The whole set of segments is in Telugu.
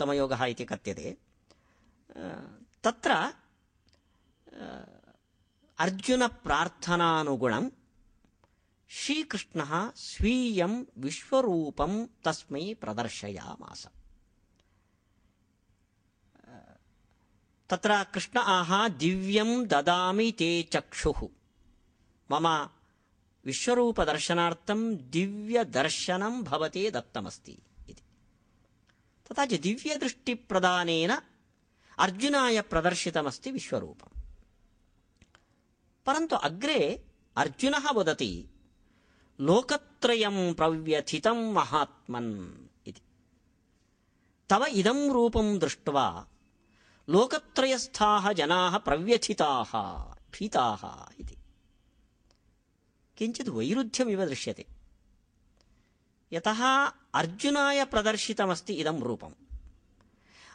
उत्तमयोगः इति कथ्यते अ, तत्र अ, अर्जुनप्रार्थनानुगुणं श्रीकृष्णः स्वीयं विश्वरूपं तस्मै प्रदर्शयामास तत्र कृष्ण आह दिव्यं ददामि ते चक्षुः मम विश्वरूपदर्शनार्थं दिव्यदर्शनं भवते दत्तमस्ति తథా చ దివ్యదృష్టిప్రదానేన అర్జునాయ ప్రదర్శితమస్తి విశ్వరూపం. పరంతు అగ్రే అర్జున వదతి లోకత్రయం ప్రవ్యథితం మహాత్మన్ ఇది. తవ ఇదం రూపం దృష్ట్వా లోకత్రయస్థాః జనాః ప్రవ్యథితాః భీతాః ఇది. కించిత్ వైరుధ్యమివ దృశ్యతే. యతః అర్జునాయ ప్రదర్శితమస్తి ఇదం రూపం.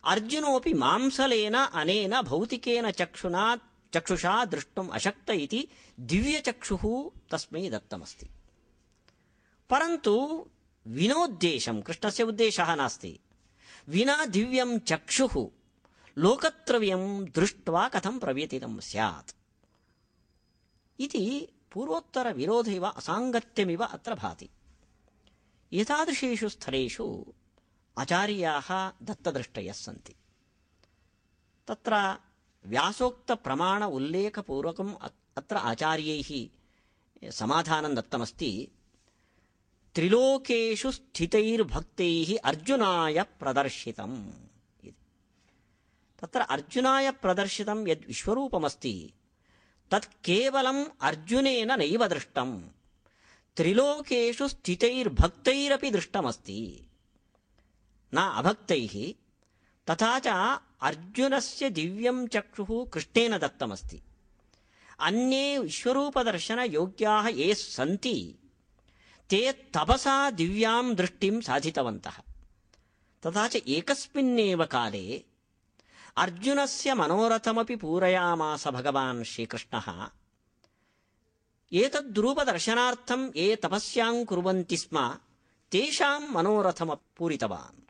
అర్జునోపి మాంసలేన అనేన భౌతికేన చక్షునా చక్షుషా దృష్టం అశక్త ఇది దివ్యచక్షు తస్మై దత్తమస్తి. పరంతు వినోద్దేశం కృష్ణస్య ఉద్దేశ నాస్తి. వినా దివ్యం చక్షు లోకత్రవ్యం దృష్ట్వా కథం ప్రవ్యతితం స్యాత్. ఇది పూర్వోత్తర విరోధ ఇవ అసాంగత్యమివ అత్ర భాతి. एतादृशेषु स्थलेषु आचार्याः दत्तदृष्टयः सन्ति तत्र व्यासोक्तप्रमाण उल्लेखपूर्वकम् अत्र आचार्यैः समाधानं दत्तमस्ति त्रिलोकेषु स्थितैर्भक्तैः अर्जुनाय प्रदर्शितम् इति तत्र अर्जुनाय प्रदर्शितं यद् विश्वरूपमस्ति तत् केवलम् अर्जुनेन नैव दृष्टम् त्रिलोकेषु स्थितैर्भक्तैरपि दृष्टमस्ति। न अभक्तैः, तथा च अर्जुनस्य दिव्यं चक्षुः कृष्णेन दत्तमस्ति। अन्ये विश्वरूपदर्शनयोग्याः ये सन्ति, ते तपसा दिव्यां दृष्टिं साधितवन्तः। तथा च एकस्मिन्नेव काले अर्जुनस्य मनोरथमपि पूरयामास भगवान् श्रीकृष्णः ఏతద్రూపదర్శనార్థం ఏ తపస్యాం కుర్వంతి స్మ తేషాం మనోరథమ పూరితవాన్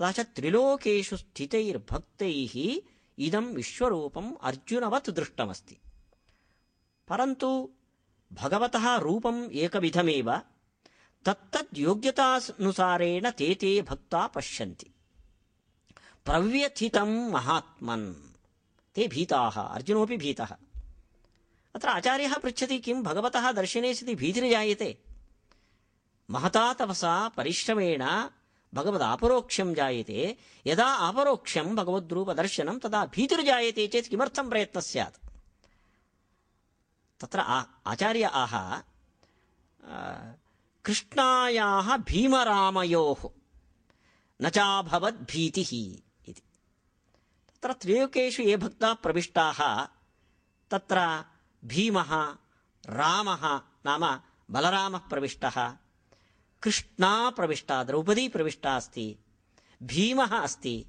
తథా త్రిలోకేషు స్థితైర్భక్తై ఇదం విశ్వరూపం అర్జునవత్ దృష్టమస్తి. పరంతు భగవత రూపం ఏకవిధమే తత్తద్యోగ్యతానుసారేణ తే తే భక్తా పశ్యంతి. ప్రవ్యథితం మహాత్మన్. తే భీతాः అర్జునోపి భీతः. अत्र आचार्यः पृच्छति, किं भगवतः दर्शने सति भीतिर्जायते महता तपसा परिश्रमेण भगवदापरोक्षं जायते। यदा अपरोक्षं भगवद्रूपदर्शनं, तदा भीतिर्जायते चेत् किमर्थं प्रयत्नः स्यात्? तत्र आचार्य आह कृष्णायाः भीमरामयोः, न चाभवद्भीतिः इति। तत्र ये भक्ताः प्रविष्टाः, तत्र भीमः रामः नाम बलरामः प्रविष्टः कृष्णा प्रविष्टा द्रौपदी प्रविष्टा अस्ति। भीमः अस्ति।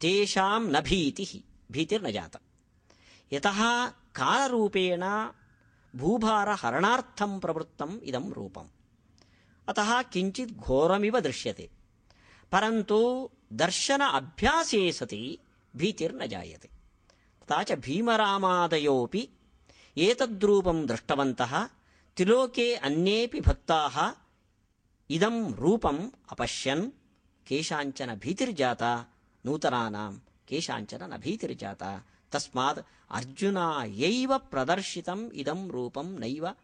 तेषां न भीतिः भीतिर्न जाता। यतः कालरूपेण भूभारहरणार्थं प्रवृत्तम् इदं रूपम्। अतः किञ्चित् घोरमिव दृश्यते। परन्तु दर्शन अभ्यासे सति भीतिर्न जायते। तथा च भीमरामादयोऽपि ఏతద్రూపం దృష్టవంత త్రిలోకే అన్నేపి భక్తా ఇదం రూపం అపశ్యన్ కేశాంచన భీతిర్జాత నూతనానాం కేశాంచన నభీతిర్జాత తస్మాత్ అర్జునాయైవ ప్రదర్శితం ఇదం రూపం నైవ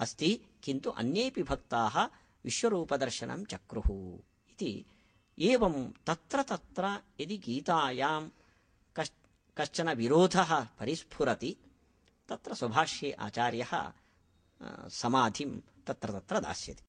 అస్తి కింటు అన్నేపి భక్తాః విశ్వరూపదర్శనం చక్రు. ఇది ఏం తత్ర తత్ర ఇది గీతాయాం కశ్చన విరోధ పరిస్ఫురతి. तत्र स्वभाष्ये आचार्यः समाधिं तत्र तत्र दास्यति।